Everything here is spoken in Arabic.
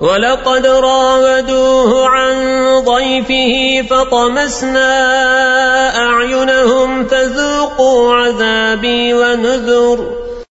ولقد راودوه عن ضيفه فطمسنا أعينهم فذوقوا عذابي ونذر.